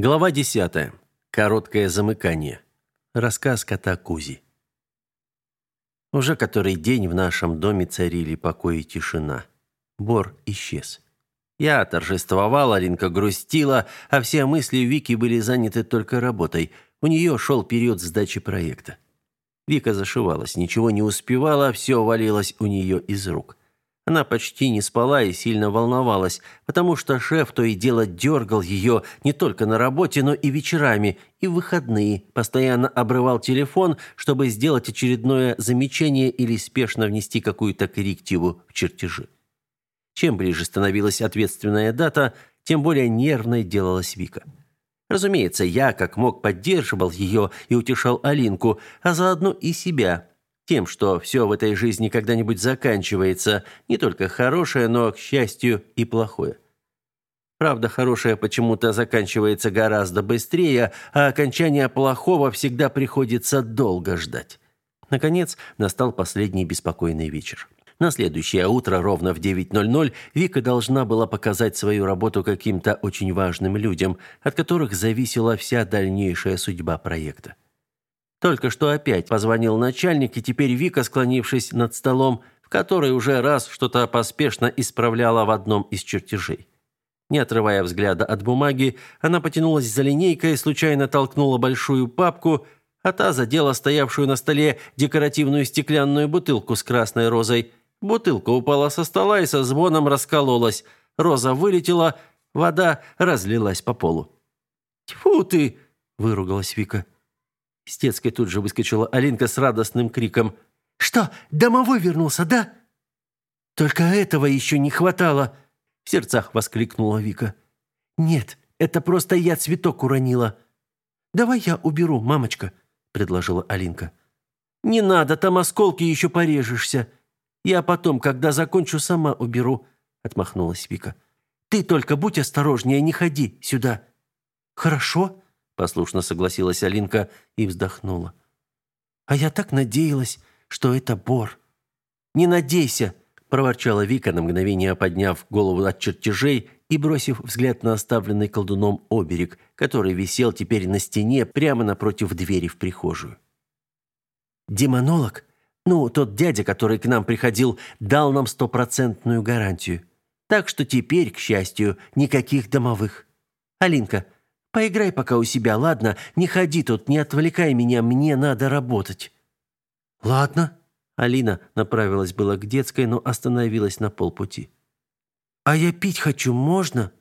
Глава 10. Короткое замыкание. Рассказ кота Кузи. Уже который день в нашем доме царили покой и тишина. Бор исчез. Я торжествовала, Алинка грустила, а все мысли Вики были заняты только работой. У нее шел период сдачи проекта. Вика зашивалась, ничего не успевала, все валилось у нее из рук. Она почти не спала и сильно волновалась, потому что шеф то и дело дергал ее не только на работе, но и вечерами, и в выходные, постоянно обрывал телефон, чтобы сделать очередное замечание или спешно внести какую-то коррективу в чертежи. Чем ближе становилась ответственная дата, тем более нервной делалась Вика. Разумеется, я, как мог, поддерживал ее и утешал Алинку, а заодно и себя, тем, что все в этой жизни когда-нибудь заканчивается, не только хорошее, но, к счастью, и плохое. Правда, хорошее почему-то заканчивается гораздо быстрее, а окончание плохого всегда приходится долго ждать. Наконец, настал последний беспокойный вечер. На следующее утро ровно в 9:00 Вика должна была показать свою работу каким-то очень важным людям, от которых зависела вся дальнейшая судьба проекта. Только что опять позвонил начальник, и теперь Вика, склонившись над столом, в который уже раз что-то поспешно исправляла в одном из чертежей. Не отрывая взгляда от бумаги, она потянулась за линейкой, случайно толкнула большую папку, а та задела стоявшую на столе декоративную стеклянную бутылку с красной розой. Бутылка упала со стола и со звоном раскололась. Роза вылетела, вода разлилась по полу. «Тьфу ты!» – выругалась Вика. С детской тут же выскочила Алинка с радостным криком. «Что, домовой вернулся, да?» «Только этого еще не хватало!» В сердцах воскликнула Вика. «Нет, это просто я цветок уронила». «Давай я уберу, мамочка», — предложила Алинка. «Не надо, там осколки еще порежешься. Я потом, когда закончу, сама уберу», — отмахнулась Вика. «Ты только будь осторожнее, не ходи сюда». «Хорошо», послушно согласилась Алинка и вздохнула. А я так надеялась, что это Бор. Не надейся, проворчала Вика на мгновение, подняв голову от чертежей и бросив взгляд на оставленный колдуном оберег, который висел теперь на стене прямо напротив двери в прихожую. Демонолог, ну, тот дядя, который к нам приходил, дал нам стопроцентную гарантию. Так что теперь, к счастью, никаких домовых. Алинка, Поиграй пока у себя, ладно? Не ходи тут, не отвлекай меня, мне надо работать». «Ладно». Алина направилась было к детской, но остановилась на полпути. «А я пить хочу, можно?»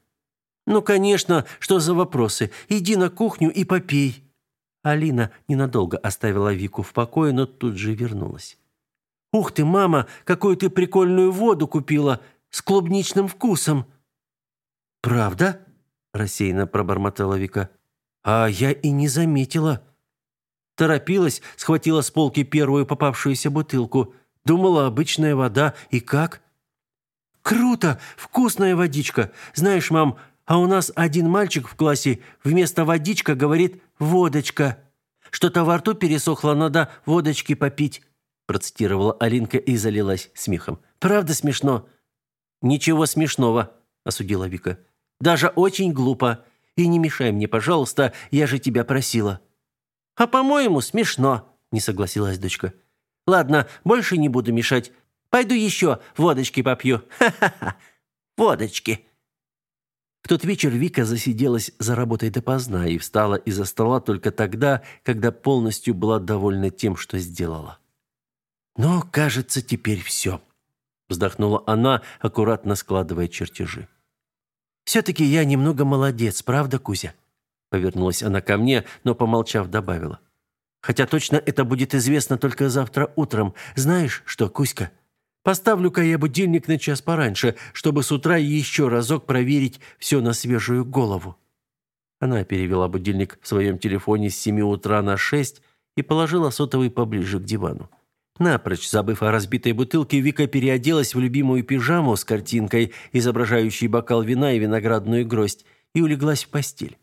«Ну, конечно, что за вопросы? Иди на кухню и попей». Алина ненадолго оставила Вику в покое, но тут же вернулась. «Ух ты, мама, какую ты прикольную воду купила с клубничным вкусом!» «Правда?» Рассеянно пробормотала Вика. А я и не заметила. Торопилась, схватила с полки первую попавшуюся бутылку. Думала, обычная вода. И как? Круто, вкусная водичка. Знаешь, мам, а у нас один мальчик в классе вместо водичка говорит водочка. Что-то во рту пересохло, надо водочки попить, процитировала Алинка и залилась смехом. Правда смешно? Ничего смешного, осудила Вика. Даже очень глупо. И не мешай мне, пожалуйста, я же тебя просила». «А, по-моему, смешно», — не согласилась дочка. «Ладно, больше не буду мешать. Пойду еще водочки попью. Ха-ха-ха. Водочки». В тот вечер Вика засиделась за работой допоздна и встала из-за стола только тогда, когда полностью была довольна тем, что сделала. «Но, кажется, теперь все», — вздохнула она, аккуратно складывая чертежи. Все-таки я немного молодец, правда, Кузя?» Повернулась она ко мне, но, помолчав, добавила. «Хотя точно это будет известно только завтра утром. Знаешь что, Кузька? Поставлю-ка я будильник на час пораньше, чтобы с утра еще разок проверить все на свежую голову». Она перевела будильник в своем телефоне с семи утра на шесть и положила сотовый поближе к дивану. Напрочь забыв о разбитой бутылке, Вика переоделась в любимую пижаму с картинкой, изображающей бокал вина и виноградную гроздь, и улеглась в постель.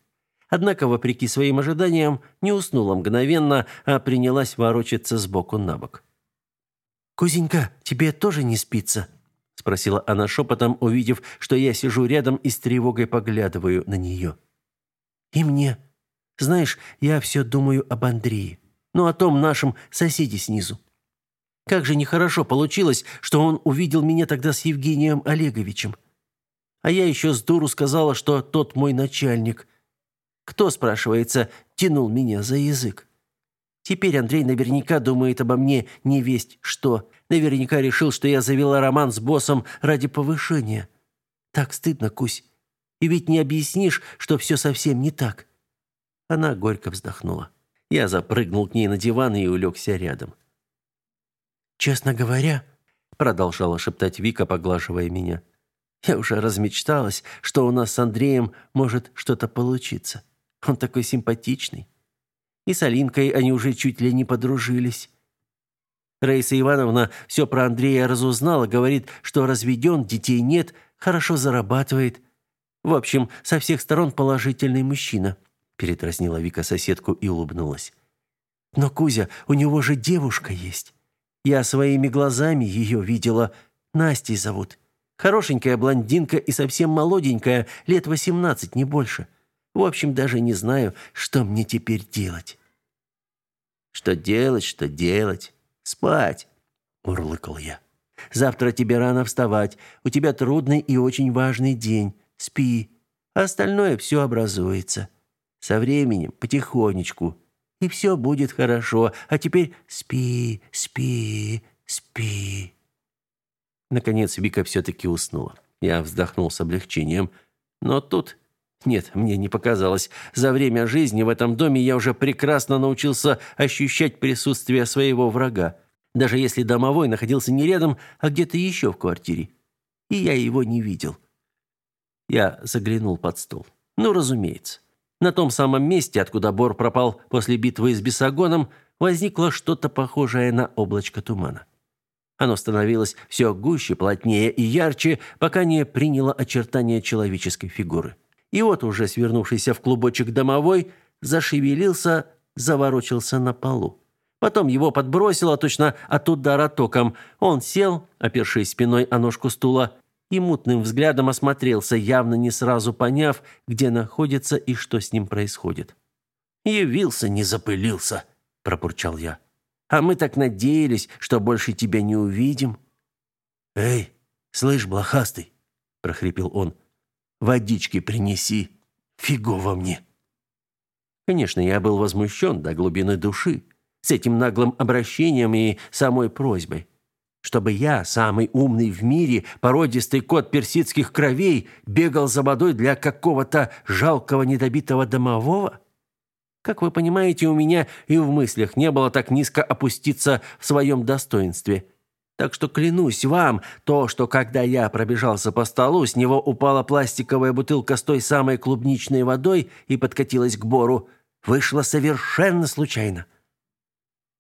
Однако, вопреки своим ожиданиям, не уснула мгновенно, а принялась ворочаться с боку на бок. «Кузенька, тебе тоже не спится?» – спросила она шепотом, увидев, что я сижу рядом и с тревогой поглядываю на нее. И мне. Знаешь, я все думаю об Андрее. Ну, о том нашем соседе снизу. Как же нехорошо получилось, что он увидел меня тогда с Евгением Олеговичем. А я еще с дуру сказала, что тот мой начальник. Кто, спрашивается, тянул меня за язык? Теперь Андрей наверняка думает обо мне не весть что. Наверняка решил, что я завела роман с боссом ради повышения. Так стыдно, Кусь. И ведь не объяснишь, что все совсем не так. Она горько вздохнула. Я запрыгнул к ней на диван и улегся рядом. «Честно говоря», — продолжала шептать Вика, поглаживая меня, «я уже размечталась, что у нас с Андреем может что-то получиться. Он такой симпатичный. И с Алинкой они уже чуть ли не подружились. Раиса Ивановна все про Андрея разузнала, говорит, что разведен, детей нет, хорошо зарабатывает. В общем, со всех сторон положительный мужчина», — передразнила Вика соседку и улыбнулась. «Но, Кузя, у него же девушка есть. Я своими глазами ее видела. Настей зовут. Хорошенькая блондинка и совсем молоденькая, лет восемнадцать, не больше. В общем, даже не знаю, что мне теперь делать. Что делать, что делать? Спать, мурлыкал я. Завтра тебе рано вставать. У тебя трудный и очень важный день. Спи. Остальное все образуется. Со временем, потихонечку и все будет хорошо. А теперь спи, спи, спи». Наконец Вика все-таки уснула. Я вздохнул с облегчением. Но тут... Нет, мне не показалось. За время жизни в этом доме я уже прекрасно научился ощущать присутствие своего врага. Даже если домовой находился не рядом, а где-то еще в квартире. И я его не видел. Я заглянул под стол. Ну, разумеется. На том самом месте, откуда Бор пропал после битвы с Бесогоном, возникло что-то похожее на облачко тумана. Оно становилось все гуще, плотнее и ярче, пока не приняло очертания человеческой фигуры. И вот уже свернувшийся в клубочек домовой зашевелился, заворочился на полу. Потом его подбросило точно от удара током. Он сел, опершись спиной о ножку стула, и мутным взглядом осмотрелся, явно не сразу поняв, где находится и что с ним происходит. «Явился, не запылился», – пробурчал я. «А мы так надеялись, что больше тебя не увидим». «Эй, слышь, блохастый», – прохрипел он, – «водички принеси, фигово мне». Конечно, я был возмущен до глубины души с этим наглым обращением и самой просьбой чтобы я, самый умный в мире, породистый кот персидских кровей, бегал за водой для какого-то жалкого недобитого домового? Как вы понимаете, у меня и в мыслях не было так низко опуститься в своем достоинстве. Так что клянусь вам, то, что когда я пробежался по столу, с него упала пластиковая бутылка с той самой клубничной водой и подкатилась к бору, вышло совершенно случайно.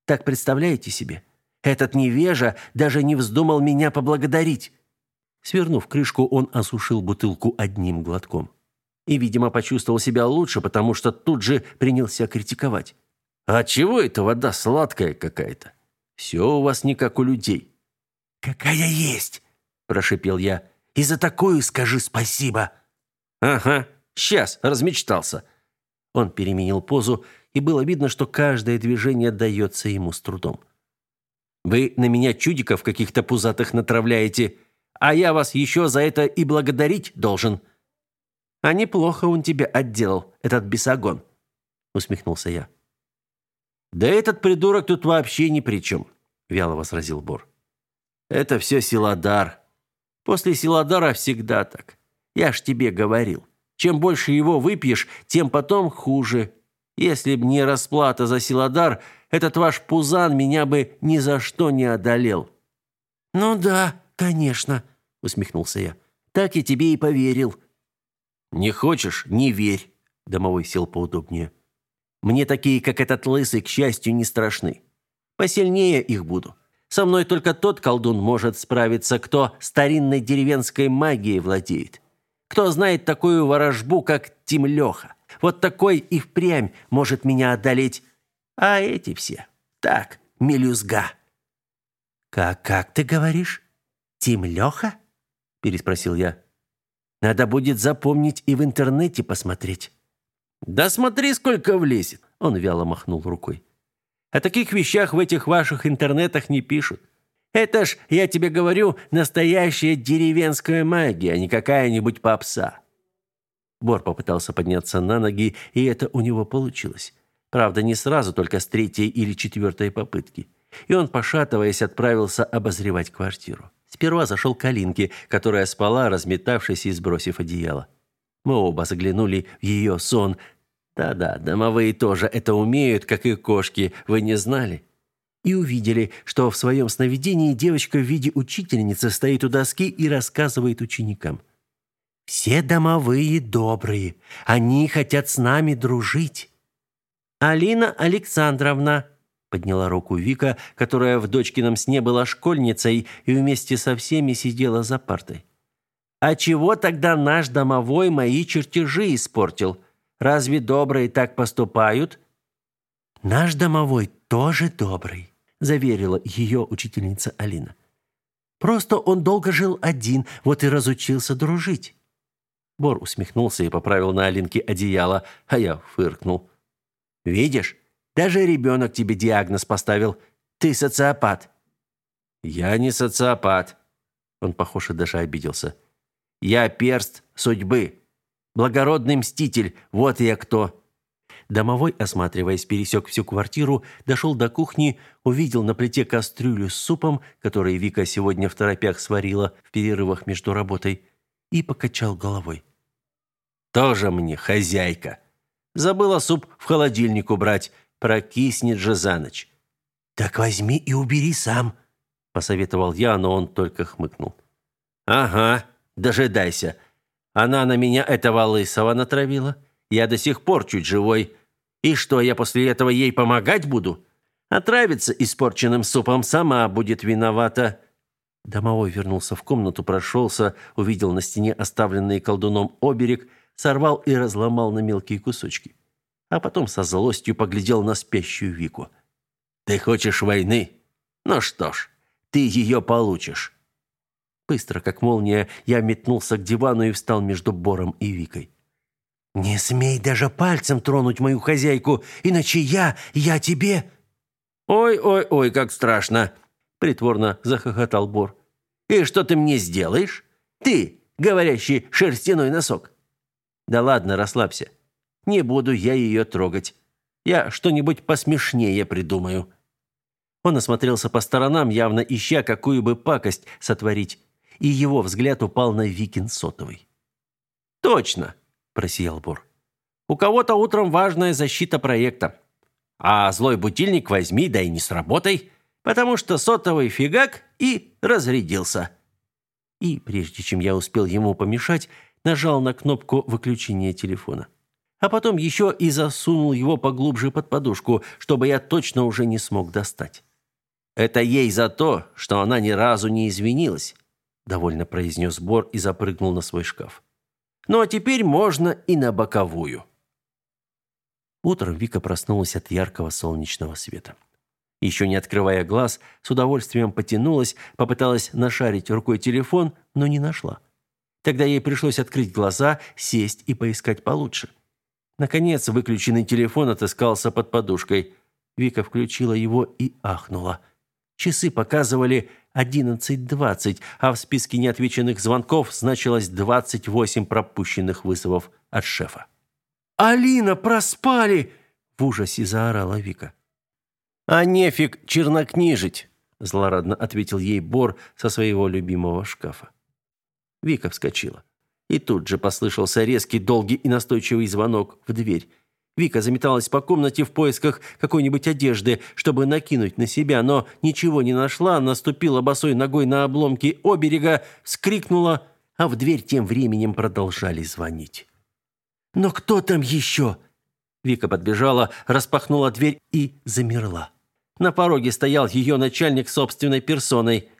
Так представляете себе? Этот невежа даже не вздумал меня поблагодарить. Свернув крышку, он осушил бутылку одним глотком. И, видимо, почувствовал себя лучше, потому что тут же принялся критиковать. «А чего эта вода сладкая какая-то? Все у вас не как у людей». «Какая есть!» – прошипел я. «И за такую скажи спасибо!» «Ага, сейчас, размечтался!» Он переменил позу, и было видно, что каждое движение дается ему с трудом. Вы на меня чудиков каких-то пузатых натравляете, а я вас еще за это и благодарить должен. А неплохо он тебя отделал, этот бесогон, усмехнулся я. Да этот придурок тут вообще ни при чем, вяло возразил Бор. Это все Силадар. После Силадара всегда так. Я ж тебе говорил. Чем больше его выпьешь, тем потом хуже. Если б не расплата за Силадар, этот ваш пузан меня бы ни за что не одолел». «Ну да, конечно», — усмехнулся я. «Так я тебе и поверил». «Не хочешь — не верь», — домовой сел поудобнее. «Мне такие, как этот лысый, к счастью, не страшны. Посильнее их буду. Со мной только тот колдун может справиться, кто старинной деревенской магией владеет. Кто знает такую ворожбу, как Тимлеха. Вот такой и впрямь может меня одолеть. А эти все так, мелюзга. Как как ты говоришь? Тим Леха? переспросил я. Надо будет запомнить и в интернете посмотреть. Да смотри, сколько влезет. Он вяло махнул рукой. О таких вещах в этих ваших интернетах не пишут. Это ж, я тебе говорю, настоящая деревенская магия, а не какая-нибудь попса. Бор попытался подняться на ноги, и это у него получилось. Правда, не сразу, только с третьей или четвертой попытки. И он, пошатываясь, отправился обозревать квартиру. Сперва зашел к Алинке, которая спала, разметавшись и сбросив одеяло. Мы оба заглянули в ее сон. Да-да, домовые тоже это умеют, как и кошки, вы не знали? И увидели, что в своем сновидении девочка в виде учительницы стоит у доски и рассказывает ученикам. «Все домовые добрые, они хотят с нами дружить». «Алина Александровна», подняла руку Вика, которая в дочкином сне была школьницей и вместе со всеми сидела за партой. А чего тогда наш домовой мои чертежи испортил? Разве добрые так поступают? Наш домовой тоже добрый, заверила ее учительница Алина. Просто он долго жил один, вот и разучился дружить. Бор усмехнулся и поправил на Алинке одеяло, а я фыркнул. Видишь, даже ребенок тебе диагноз поставил. Ты социопат. Я не социопат. Он, похоже, даже обиделся. Я перст судьбы. Благородный мститель. Вот я кто. Домовой, осматриваясь, пересек всю квартиру, дошел до кухни, увидел на плите кастрюлю с супом, который Вика сегодня в торопях сварила в перерывах между работой, и покачал головой. «Тоже мне хозяйка. Забыла суп в холодильник убрать прокиснет же за ночь. Так возьми и убери сам, посоветовал я, но он только хмыкнул. Ага, дожидайся. Она на меня этого лысого натравила. Я до сих пор чуть живой. И что, я после этого ей помогать буду? Отравится испорченным супом, сама будет виновата. Домовой вернулся в комнату, прошелся, увидел на стене оставленный колдуном оберег, сорвал и разломал на мелкие кусочки а потом со злостью поглядел на спящую Вику. «Ты хочешь войны? Ну что ж, ты ее получишь». Быстро, как молния, я метнулся к дивану и встал между Бором и Викой. «Не смей даже пальцем тронуть мою хозяйку, иначе я, я тебе...» «Ой-ой-ой, как страшно!» — притворно захохотал Бор. «И что ты мне сделаешь? Ты, говорящий шерстяной носок!» «Да ладно, расслабься. Не буду я ее трогать. Я что-нибудь посмешнее придумаю». Он осмотрелся по сторонам, явно ища какую бы пакость сотворить, и его взгляд упал на Викин сотовый. «Точно!» – просиял Бор. «У кого-то утром важная защита проекта. А злой будильник возьми, да и не сработай, потому что сотовый фигак и разрядился». И прежде чем я успел ему помешать, нажал на кнопку выключения телефона а потом еще и засунул его поглубже под подушку, чтобы я точно уже не смог достать. Это ей за то, что она ни разу не извинилась, довольно произнес Бор и запрыгнул на свой шкаф. Ну а теперь можно и на боковую. Утром Вика проснулась от яркого солнечного света. Еще не открывая глаз, с удовольствием потянулась, попыталась нашарить рукой телефон, но не нашла. Тогда ей пришлось открыть глаза, сесть и поискать получше. Наконец, выключенный телефон отыскался под подушкой. Вика включила его и ахнула. Часы показывали 11:20, а в списке неотвеченных звонков значилось 28 пропущенных вызовов от шефа. «Алина, проспали!» – в ужасе заорала Вика. «А нефиг чернокнижить!» – злорадно ответил ей Бор со своего любимого шкафа. Вика вскочила. И тут же послышался резкий, долгий и настойчивый звонок в дверь. Вика заметалась по комнате в поисках какой-нибудь одежды, чтобы накинуть на себя, но ничего не нашла, наступила босой ногой на обломки оберега, вскрикнула, а в дверь тем временем продолжали звонить. «Но кто там еще?» Вика подбежала, распахнула дверь и замерла. На пороге стоял ее начальник собственной персоной.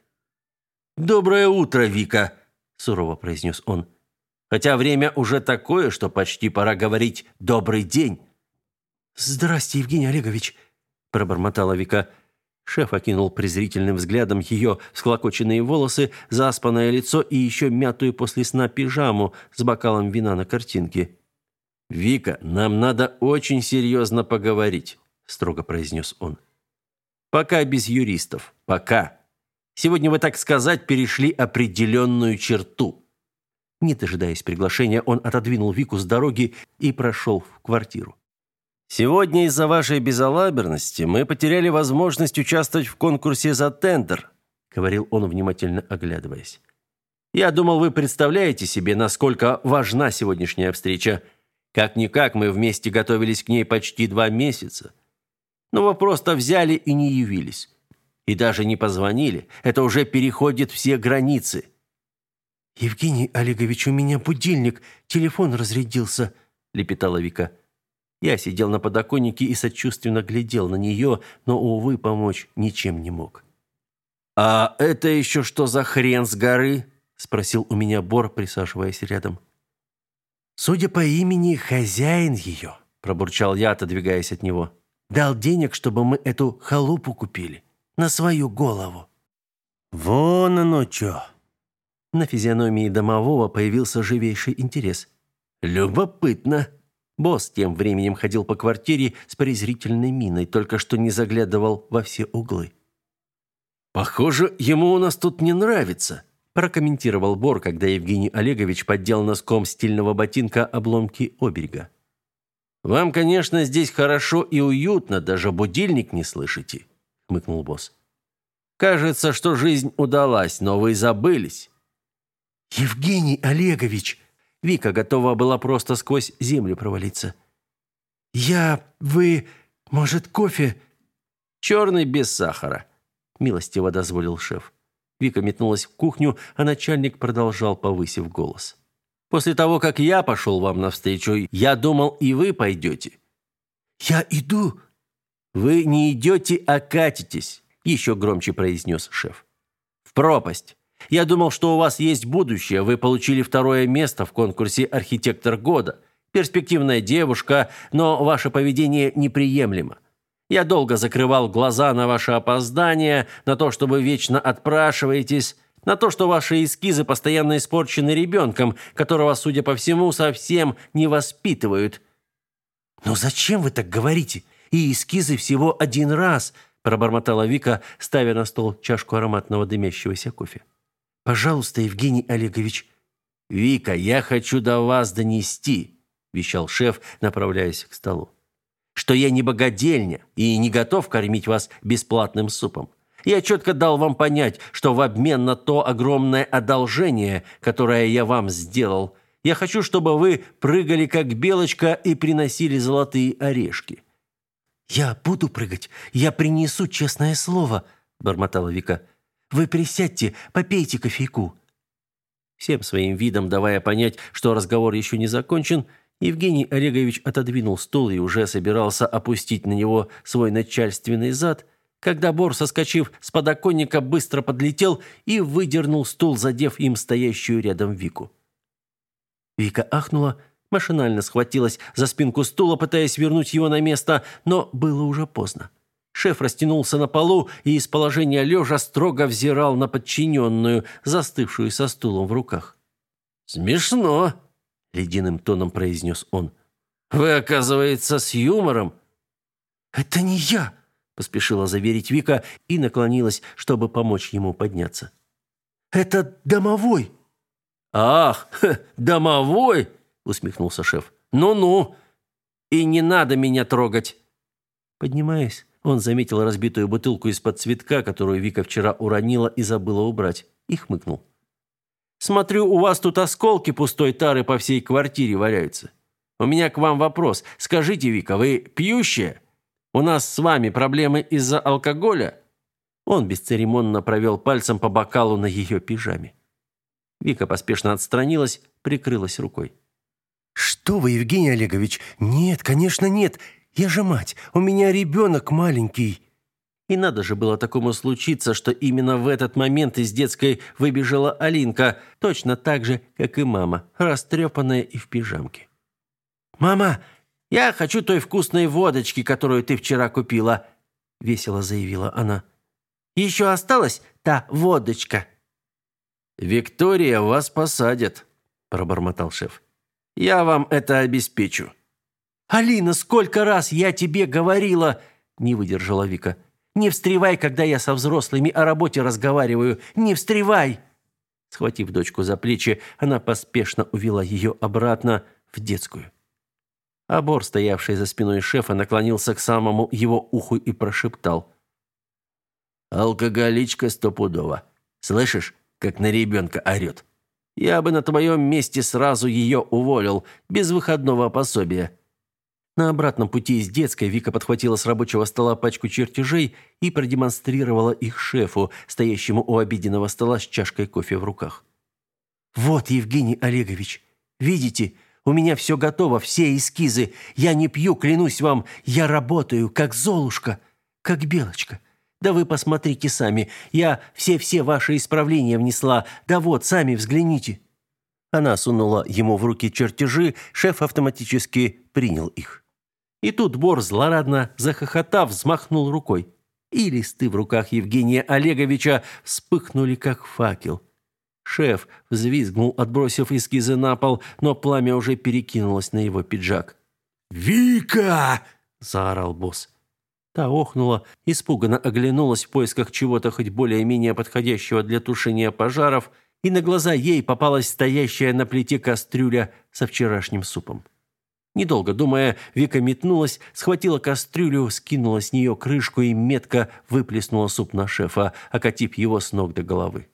«Доброе утро, Вика», – сурово произнес он. Хотя время уже такое, что почти пора говорить «добрый день». «Здрасте, Евгений Олегович», – пробормотала Вика. Шеф окинул презрительным взглядом ее всклокоченные волосы, заспанное лицо и еще мятую после сна пижаму с бокалом вина на картинке. «Вика, нам надо очень серьезно поговорить», – строго произнес он. «Пока без юристов. Пока. Сегодня вы, так сказать, перешли определенную черту». Не дожидаясь приглашения, он отодвинул Вику с дороги и прошел в квартиру. «Сегодня из-за вашей безалаберности мы потеряли возможность участвовать в конкурсе за тендер», говорил он, внимательно оглядываясь. «Я думал, вы представляете себе, насколько важна сегодняшняя встреча. Как-никак мы вместе готовились к ней почти два месяца. Но вы просто взяли и не явились. И даже не позвонили. Это уже переходит все границы». «Евгений Олегович, у меня будильник, телефон разрядился», лепетала Вика. Я сидел на подоконнике и сочувственно глядел на нее, но, увы, помочь ничем не мог. «А это еще что за хрен с горы?» – спросил у меня Бор, присаживаясь рядом. «Судя по имени, хозяин ее», – пробурчал я, отодвигаясь от него. «Дал денег, чтобы мы эту халупу купили. На свою голову». «Вон оно что!» На физиономии домового появился живейший интерес. «Любопытно!» Босс тем временем ходил по квартире с презрительной миной, только что не заглядывал во все углы. «Похоже, ему у нас тут не нравится», прокомментировал Бор, когда Евгений Олегович поддел носком стильного ботинка обломки оберега. «Вам, конечно, здесь хорошо и уютно, даже будильник не слышите», — хмыкнул босс. «Кажется, что жизнь удалась, но вы забылись». «Евгений Олегович!» Вика готова была просто сквозь землю провалиться. «Я... вы... может, кофе?» «Черный без сахара», — милостиво дозволил шеф. Вика метнулась в кухню, а начальник продолжал, повысив голос. «После того, как я пошел вам навстречу, я думал, и вы пойдете». «Я иду». «Вы не идете, а катитесь», — еще громче произнес шеф. «В пропасть. Я думал, что у вас есть будущее. Вы получили второе место в конкурсе «Архитектор года». Перспективная девушка, но ваше поведение неприемлемо. Я долго закрывал глаза на ваше опоздание, на то, что вы вечно отпрашиваетесь, на то, что ваши эскизы постоянно испорчены ребенком, которого, судя по всему, совсем не воспитывают. «Но зачем вы так говорите? И эскизы всего один раз», пробормотала Вика, ставя на стол чашку ароматного дымящегося кофе. Пожалуйста, Евгений Олегович. Вика, я хочу до вас донести, вещал шеф, направляясь к столу. Что я не богадельня и не готов кормить вас бесплатным супом. Я четко дал вам понять, что в обмен на то огромное одолжение, которое я вам сделал, я хочу, чтобы вы прыгали как белочка и приносили золотые орешки. Я буду прыгать. Я принесу честное слово, бормотала Вика. Вы присядьте, попейте кофейку». Всем своим видом давая понять, что разговор еще не закончен, Евгений Олегович отодвинул стул и уже собирался опустить на него свой начальственный зад, когда Бор, соскочив с подоконника, быстро подлетел и выдернул стул, задев им стоящую рядом Вику. Вика ахнула, машинально схватилась за спинку стула, пытаясь вернуть его на место, но было уже поздно. Шеф растянулся на полу и из положения лежа строго взирал на подчиненную, застывшую со стулом в руках. «Смешно», — ледяным тоном произнес он. «Вы, оказывается, с юмором». «Это не я», — поспешила заверить Вика и наклонилась, чтобы помочь ему подняться. «Это домовой». «Ах, домовой!» — усмехнулся шеф. «Ну-ну, и не надо меня трогать». Поднимаясь, он заметил разбитую бутылку из-под цветка, которую Вика вчера уронила и забыла убрать, и хмыкнул. «Смотрю, у вас тут осколки пустой тары по всей квартире валяются. У меня к вам вопрос. Скажите, Вика, вы пьющая? У нас с вами проблемы из-за алкоголя?» Он бесцеремонно провел пальцем по бокалу на ее пижаме. Вика поспешно отстранилась, прикрылась рукой. «Что вы, Евгений Олегович? Нет, конечно, нет. Я же мать, у меня ребенок маленький». И надо же было такому случиться, что именно в этот момент из детской выбежала Алинка, точно так же, как и мама, растрепанная и в пижамке. «Мама, я хочу той вкусной водочки, которую ты вчера купила», — весело заявила она. «Еще осталась та водочка». «Виктория, вас посадят», — пробормотал шеф. Я вам это обеспечу». «Алина, сколько раз я тебе говорила!» – не выдержала Вика. «Не встревай, когда я со взрослыми о работе разговариваю! Не встревай!» Схватив дочку за плечи, она поспешно увела ее обратно в детскую. Абор, стоявший за спиной шефа, наклонился к самому его уху и прошептал. «Алкоголичка стопудова. Слышишь, как на ребенка орет? Я бы на твоем месте сразу ее уволил, без выходного пособия». На обратном пути из детской Вика подхватила с рабочего стола пачку чертежей и продемонстрировала их шефу, стоящему у обеденного стола с чашкой кофе в руках. «Вот, Евгений Олегович, видите, у меня все готово, все эскизы. Я не пью, клянусь вам, я работаю, как Золушка, как Белочка. Да вы посмотрите сами, я все-все ваши исправления внесла, да вот, сами взгляните». Она сунула ему в руки чертежи, шеф автоматически принял их. И тут Бор, злорадно захохотав, взмахнул рукой. И листы в руках Евгения Олеговича вспыхнули, как факел. Шеф взвизгнул, отбросив эскизы на пол, но пламя уже перекинулось на его пиджак. «Вика!» – заорал босс. Та охнула, испуганно оглянулась в поисках чего-то хоть более-менее подходящего для тушения пожаров, и на глаза ей попалась стоящая на плите кастрюля со вчерашним супом. Недолго думая, Вика метнулась, схватила кастрюлю, скинула с нее крышку и метко выплеснула суп на шефа, окатив его с ног до головы.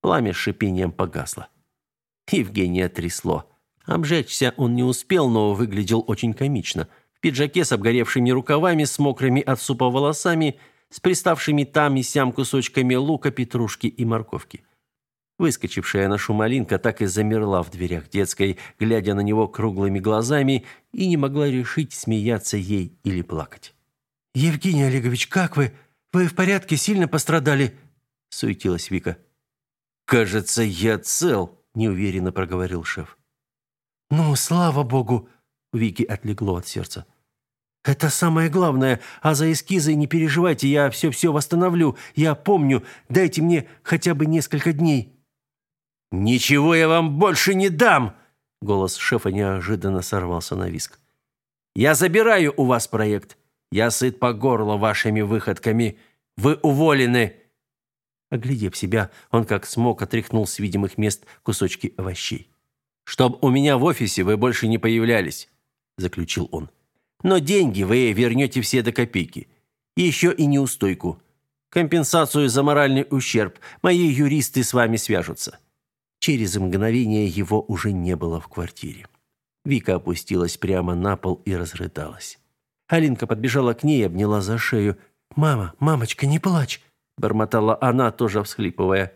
Пламя с шипением погасло. Евгения трясло. Обжечься он не успел, но выглядел очень комично. Пиджаке с обгоревшими рукавами, с мокрыми от супа волосами, с приставшими там и сям кусочками лука, петрушки и морковки. Выскочившая на шум Алинка так и замерла в дверях детской, глядя на него круглыми глазами, и не могла решить, смеяться ей или плакать. «Евгений Олегович, как вы? Вы в порядке? Сильно пострадали?» – суетилась Вика. «Кажется, я цел», – неуверенно проговорил шеф. «Ну, слава богу!» – Вики отлегло от сердца. «Это самое главное. А за эскизы не переживайте, я все-все восстановлю. Я помню. Дайте мне хотя бы несколько дней». «Ничего я вам больше не дам!» Голос шефа неожиданно сорвался на виск. «Я забираю у вас проект. Я сыт по горло вашими выходками. Вы уволены!» Оглядев себя, он как смог отряхнул с видимых мест кусочки овощей. «Чтоб у меня в офисе вы больше не появлялись», – заключил он. «Но деньги вы вернете все до копейки. Еще и неустойку. Компенсацию за моральный ущерб. Мои юристы с вами свяжутся. Через мгновение его уже не было в квартире. Вика опустилась прямо на пол и разрыдалась. Алинка подбежала к ней и обняла за шею. «Мама, мамочка, не плачь!» – бормотала она, тоже всхлипывая.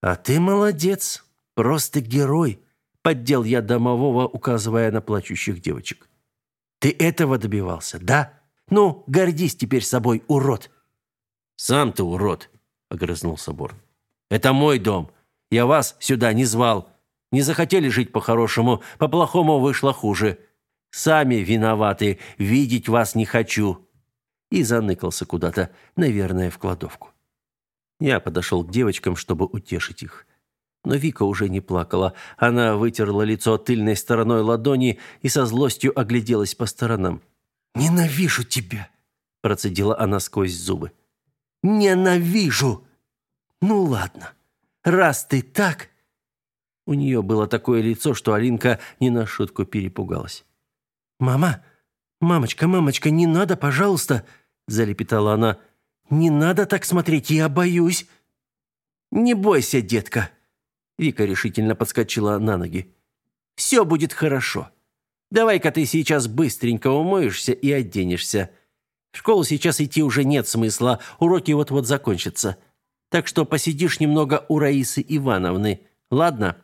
«А ты молодец, просто герой!» – поддел я домового, указывая на плачущих девочек. «Ты этого добивался, да? Ну, гордись теперь собой, урод!» «Сам ты урод!» – огрызнулся Бор. «Это мой дом, я вас сюда не звал. Не захотели жить по-хорошему, по-плохому вышло хуже. Сами виноваты, видеть вас не хочу». И заныкался куда-то, наверное, в кладовку. Я подошел к девочкам, чтобы утешить их. Но Вика уже не плакала. Она вытерла лицо тыльной стороной ладони и со злостью огляделась по сторонам. «Ненавижу тебя!» – процедила она сквозь зубы. «Ненавижу! Ну ладно, раз ты так...» У нее было такое лицо, что Алинка не на шутку перепугалась. «Мама, мамочка, мамочка, не надо, пожалуйста!» залепетала она. «Не надо так смотреть, я боюсь!» «Не бойся, детка!» Вика решительно подскочила на ноги. «Все будет хорошо. Давай-ка ты сейчас быстренько умоешься и оденешься. В школу сейчас идти уже нет смысла, уроки вот-вот закончатся. Так что посидишь немного у Раисы Ивановны, ладно?»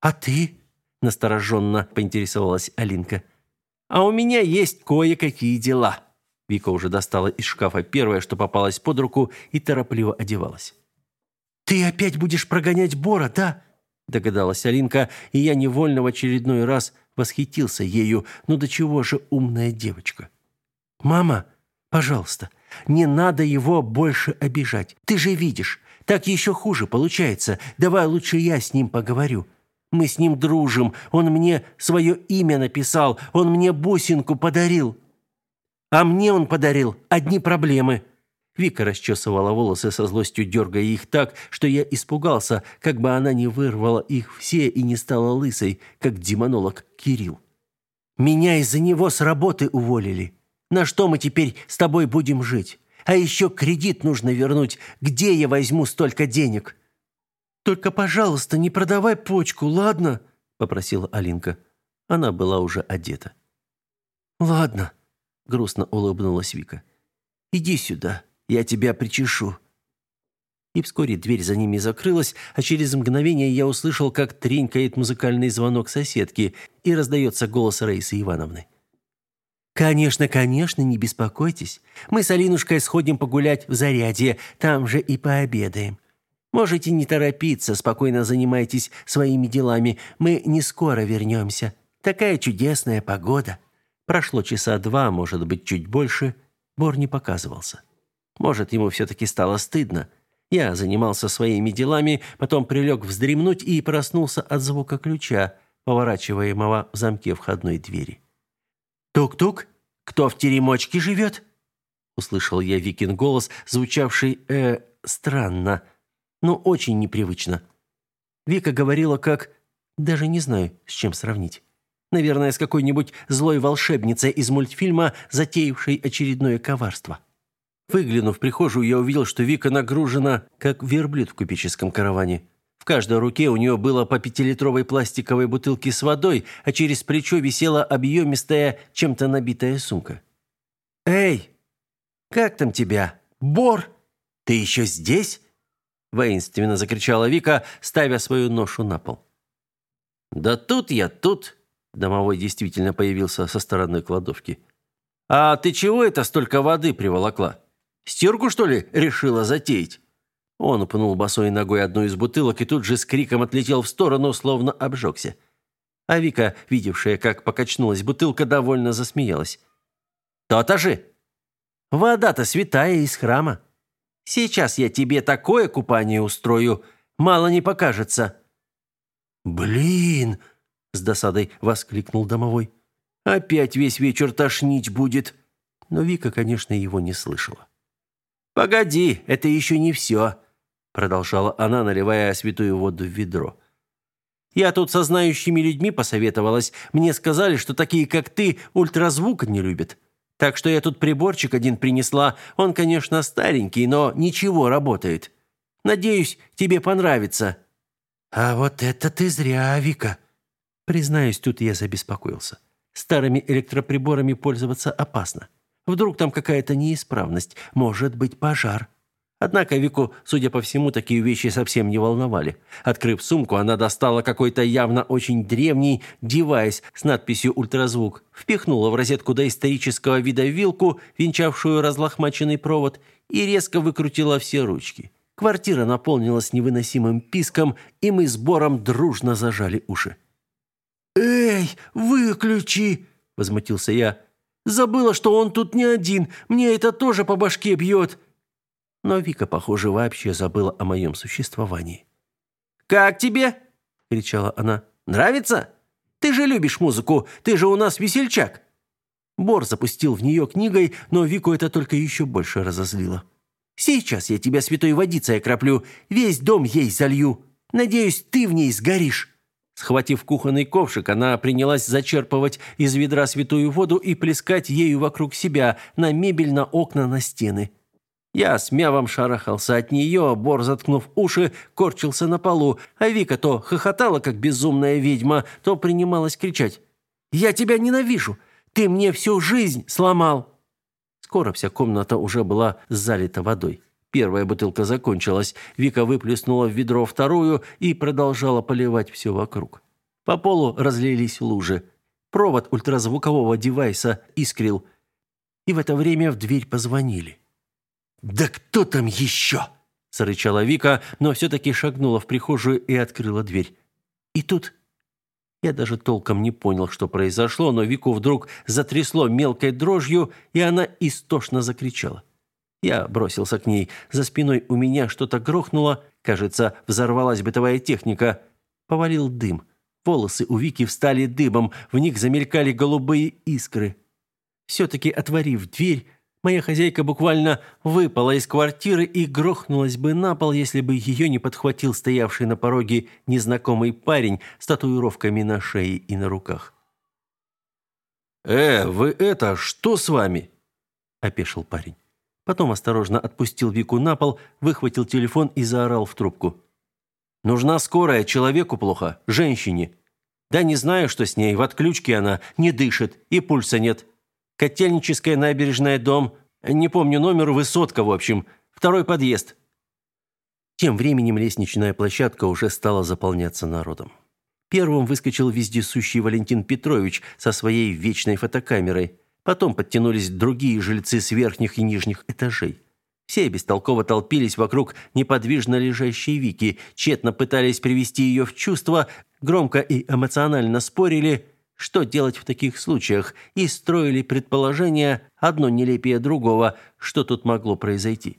«А ты?» – настороженно поинтересовалась Алинка. «А у меня есть кое-какие дела». Вика уже достала из шкафа первое, что попалось под руку, и торопливо одевалась. «Ты опять будешь прогонять Бора, да?» догадалась Алинка, и я невольно в очередной раз восхитился ею. Ну до чего же умная девочка. «Мама, пожалуйста, не надо его больше обижать. Ты же видишь, так еще хуже получается. Давай лучше я с ним поговорю. Мы с ним дружим. Он мне свое имя написал. Он мне бусинку подарил. А мне он подарил одни проблемы. Вика расчесывала волосы со злостью, дергая их так, что я испугался, как бы она не вырвала их все и не стала лысой, как демонолог Кирилл. Меня из-за него с работы уволили. На что мы теперь с тобой будем жить? А еще кредит нужно вернуть. Где я возьму столько денег? Только, пожалуйста, не продавай почку, ладно? попросила Алинка. Она была уже одета. Ладно, грустно улыбнулась Вика. Иди сюда, я тебя причешу. И вскоре дверь за ними закрылась, а через мгновение я услышал, как тренькает музыкальный звонок соседки и раздается голос Раисы Ивановны. «Конечно, конечно, не беспокойтесь. Мы с Алинушкой сходим погулять в Зарядье, там же и пообедаем. Можете не торопиться, спокойно занимайтесь своими делами. Мы не скоро вернемся. Такая чудесная погода». Прошло часа два, может быть, чуть больше. Бор не показывался. Может, ему все-таки стало стыдно. Я занимался своими делами, потом прилег вздремнуть и проснулся от звука ключа, поворачиваемого в замке входной двери. «Тук-тук? Кто в теремочке живет?» Услышал я Викин голос, звучавший, э, странно, но очень непривычно. Вика говорила как... Даже не знаю, с чем сравнить. Наверное, с какой-нибудь злой волшебницей из мультфильма, затеявшей очередное коварство. Выглянув в прихожую, я увидел, что Вика нагружена, как верблюд в купеческом караване. В каждой руке у нее было по пятилитровой пластиковой бутылке с водой, а через плечо висела объемистая, чем-то набитая сумка. «Эй, как там тебя? Бор, ты еще здесь?» Воинственно закричала Вика, ставя свою ношу на пол. «Да тут я, тут!» Домовой действительно появился со стороны кладовки. «А ты чего это столько воды приволокла? Стирку, что ли, решила затеять?» Он упнул босой ногой одну из бутылок и тут же с криком отлетел в сторону, словно обжегся. А Вика, видевшая, как покачнулась бутылка, довольно засмеялась. «То-то же! Вода-то святая из храма. Сейчас я тебе такое купание устрою, мало не покажется». «Блин!» — с досадой воскликнул домовой. «Опять весь вечер тошнить будет!» Но Вика, конечно, его не слышала. «Погоди, это еще не все», — продолжала она, наливая святую воду в ведро. «Я тут со знающими людьми посоветовалась. Мне сказали, что такие, как ты, ультразвук не любят. Так что я тут приборчик один принесла. Он, конечно, старенький, но ничего, работает. Надеюсь, тебе понравится». «А вот это ты зря, Вика». Признаюсь, тут я забеспокоился. Старыми электроприборами пользоваться опасно. Вдруг там какая-то неисправность, может быть, пожар. Однако Вику, судя по всему, такие вещи совсем не волновали. Открыв сумку, она достала какой-то явно очень древний девайс с надписью «Ультразвук», впихнула в розетку доисторического вида вилку, венчавшую разлохмаченный провод, и резко выкрутила все ручки. Квартира наполнилась невыносимым писком, и мы с Бором дружно зажали уши. «Эй, выключи!» – возмутился я. Забыла, что он тут не один. Мне это тоже по башке бьет». Но Вика, похоже, вообще забыла о моем существовании. «Как тебе?» – кричала она. «Нравится? Ты же любишь музыку, ты же у нас весельчак». Бор запустил в нее книгой, но Вику это только еще больше разозлило. «Сейчас я тебя святой водицей окроплю, весь дом ей залью. Надеюсь, ты в ней сгоришь». Схватив кухонный ковшик, она принялась зачерпывать из ведра святую воду и плескать ею вокруг себя, на мебель, на окна, на стены. Я с мявом шарахался от нее, Бор, заткнув уши, корчился на полу, а Вика то хохотала, как безумная ведьма, то принималась кричать. «Я тебя ненавижу! Ты мне всю жизнь сломал!» Скоро вся комната уже была залита водой. Первая бутылка закончилась. Вика выплеснула в ведро вторую и продолжала поливать все вокруг. По полу разлились лужи. Провод ультразвукового девайса искрил. И в это время в дверь позвонили. «Да кто там еще?» – зарычала Вика, но все-таки шагнула в прихожую и открыла дверь. И тут я даже толком не понял, что произошло, но Вику вдруг затрясло мелкой дрожью, и она истошно закричала. Я бросился к ней. За спиной у меня что-то грохнуло. Кажется, взорвалась бытовая техника. Повалил дым. Волосы у Вики встали дыбом, в них замелькали голубые искры. Все-таки отворив дверь, моя хозяйка буквально выпала из квартиры и грохнулась бы на пол, если бы ее не подхватил стоявший на пороге незнакомый парень с татуировками на шее и на руках. «Э, вы это, что с вами?» – опешил парень. Потом осторожно отпустил Вику на пол, выхватил телефон и заорал в трубку. «Нужна скорая, человеку плохо, женщине. Да не знаю, что с ней, в отключке она, не дышит и пульса нет. Котельническая набережная, дом, не помню номер, высотка, в общем, второй подъезд». Тем временем лестничная площадка уже стала заполняться народом. Первым выскочил вездесущий Валентин Петрович со своей вечной фотокамерой. Потом подтянулись другие жильцы с верхних и нижних этажей. Все бестолково толпились вокруг неподвижно лежащей Вики, тщетно пытались привести ее в чувство, громко и эмоционально спорили, что делать в таких случаях, и строили предположения, одно нелепее другого, что тут могло произойти.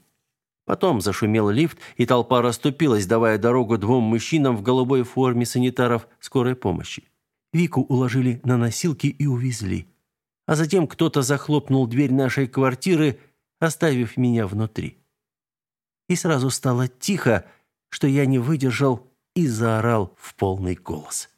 Потом зашумел лифт, и толпа расступилась, давая дорогу двум мужчинам в голубой форме санитаров скорой помощи. Вику уложили на носилки и увезли. А затем кто-то захлопнул дверь нашей квартиры, оставив меня внутри. И сразу стало тихо, что я не выдержал и заорал в полный голос.